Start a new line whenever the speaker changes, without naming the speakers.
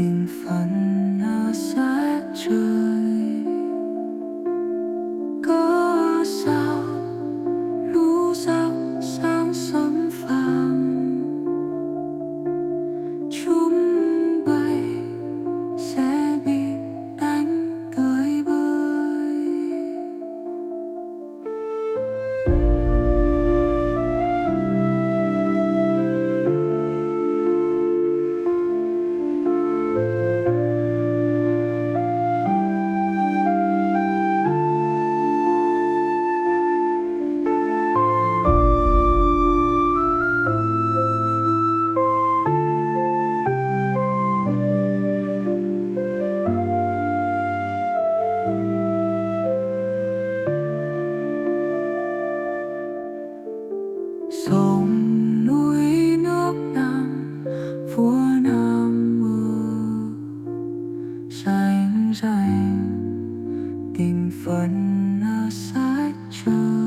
in. sông núi nước Nam vua Nam mưa rành rành tình phận sách trời.